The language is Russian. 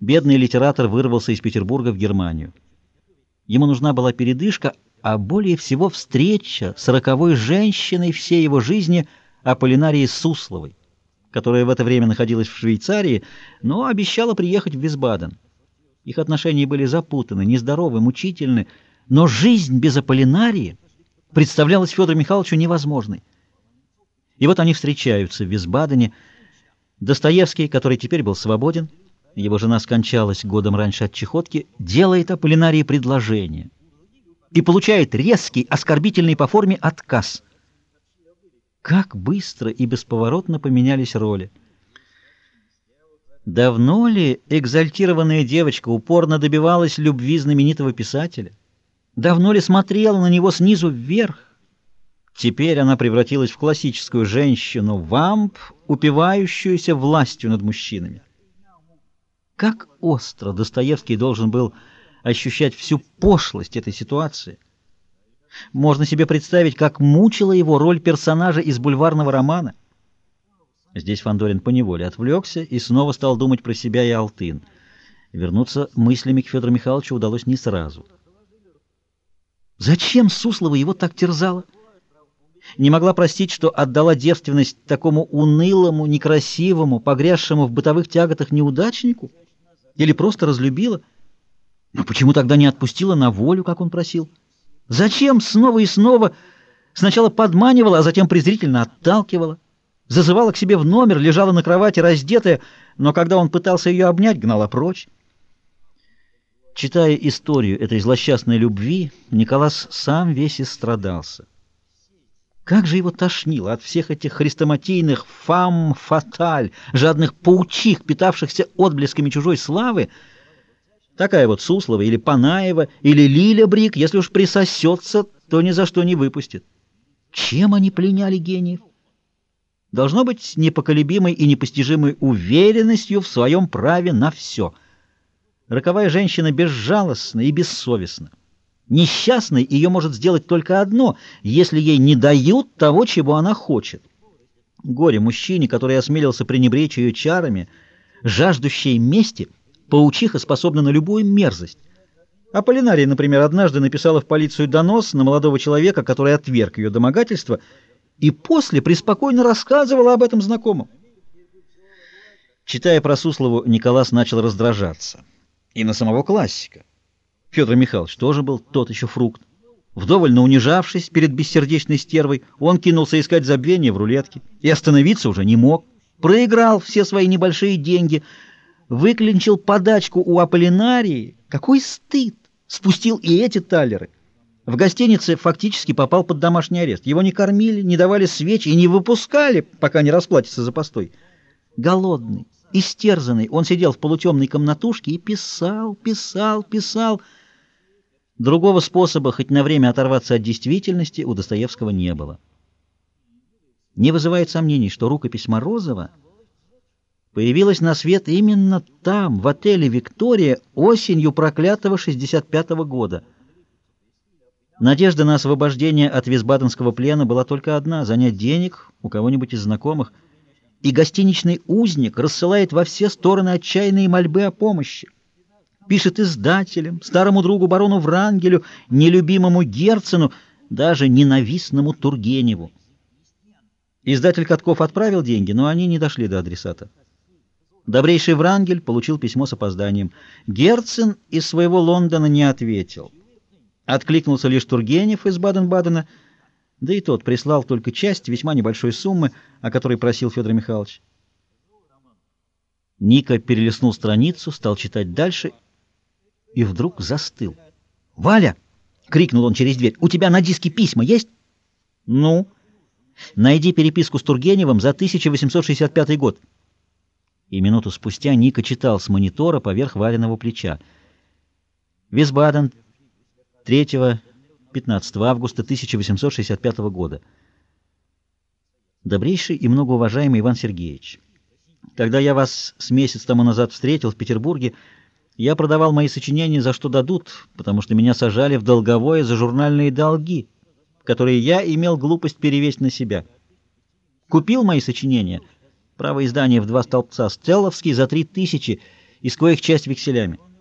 бедный литератор вырвался из Петербурга в Германию. Ему нужна была передышка, а более всего встреча с роковой женщиной всей его жизни Аполлинарией Сусловой, которая в это время находилась в Швейцарии, но обещала приехать в Висбаден. Их отношения были запутаны, нездоровы, мучительны, но жизнь без Аполлинарии представлялась Федору Михайловичу невозможной. И вот они встречаются в Висбадене. Достоевский, который теперь был свободен, его жена скончалась годом раньше от чехотки, делает Аполлинарии предложение и получает резкий, оскорбительный по форме отказ. Как быстро и бесповоротно поменялись роли. Давно ли экзальтированная девочка упорно добивалась любви знаменитого писателя? Давно ли смотрела на него снизу вверх? Теперь она превратилась в классическую женщину, вамп, упивающуюся властью над мужчинами. Как остро Достоевский должен был ощущать всю пошлость этой ситуации. Можно себе представить, как мучила его роль персонажа из бульварного романа. Здесь Фандорин поневоле отвлекся и снова стал думать про себя и Алтын. Вернуться мыслями к Федору Михайловичу удалось не сразу. Зачем Суслова его так терзала? Не могла простить, что отдала девственность такому унылому, некрасивому, погрязшему в бытовых тяготах неудачнику? Или просто разлюбила? Но почему тогда не отпустила на волю, как он просил? Зачем снова и снова сначала подманивала, а затем презрительно отталкивала? Зазывала к себе в номер, лежала на кровати раздетая, но когда он пытался ее обнять, гнала прочь. Читая историю этой злосчастной любви, Николас сам весь истрадался. Как же его тошнило от всех этих хрестоматийных фам-фаталь, жадных паучих, питавшихся отблесками чужой славы. Такая вот Суслова или Панаева или Лиля Брик, если уж присосется, то ни за что не выпустит. Чем они пленяли гениев? Должно быть непоколебимой и непостижимой уверенностью в своем праве на все. Роковая женщина безжалостна и бессовестна. Несчастной ее может сделать только одно, если ей не дают того, чего она хочет. Горе мужчине, который осмелился пренебречь ее чарами, жаждущей мести, паучиха способна на любую мерзость. Аполлинария, например, однажды написала в полицию донос на молодого человека, который отверг ее домогательство, и после преспокойно рассказывала об этом знакомым. Читая про Суслову, Николас начал раздражаться. И на самого классика. Федор Михайлович тоже был тот еще фрукт. Вдоволь унижавшись перед бессердечной стервой, он кинулся искать забвение в рулетке и остановиться уже не мог. Проиграл все свои небольшие деньги, выклинчил подачку у Аполлинарии. Какой стыд! Спустил и эти талеры. В гостинице фактически попал под домашний арест. Его не кормили, не давали свечи и не выпускали, пока не расплатится за постой. Голодный, истерзанный, он сидел в полутемной комнатушке и писал, писал, писал. Другого способа хоть на время оторваться от действительности у Достоевского не было. Не вызывает сомнений, что рукопись Морозова появилась на свет именно там, в отеле «Виктория», осенью проклятого 65 -го года. Надежда на освобождение от Висбаденского плена была только одна — занять денег у кого-нибудь из знакомых, и гостиничный узник рассылает во все стороны отчаянные мольбы о помощи пишет издателям, старому другу барону Врангелю, нелюбимому Герцену, даже ненавистному Тургеневу. Издатель Катков отправил деньги, но они не дошли до адресата. Добрейший Врангель получил письмо с опозданием. Герцен из своего Лондона не ответил. Откликнулся лишь Тургенев из Баден-Бадена, да и тот прислал только часть весьма небольшой суммы, о которой просил Федор Михайлович. Ника перелистнул страницу, стал читать дальше и вдруг застыл. «Валя!» — крикнул он через дверь. «У тебя на диске письма есть?» «Ну?» «Найди переписку с Тургеневым за 1865 год». И минуту спустя Ника читал с монитора поверх Вариного плеча. Висбаден, 3-15 августа 1865 года. Добрейший и многоуважаемый Иван Сергеевич, когда я вас с месяц тому назад встретил в Петербурге, я продавал мои сочинения за что дадут, потому что меня сажали в долговое за журнальные долги, которые я имел глупость перевесить на себя. Купил мои сочинения, право издания в два столбца, Стелловский за три тысячи, из коих часть векселями.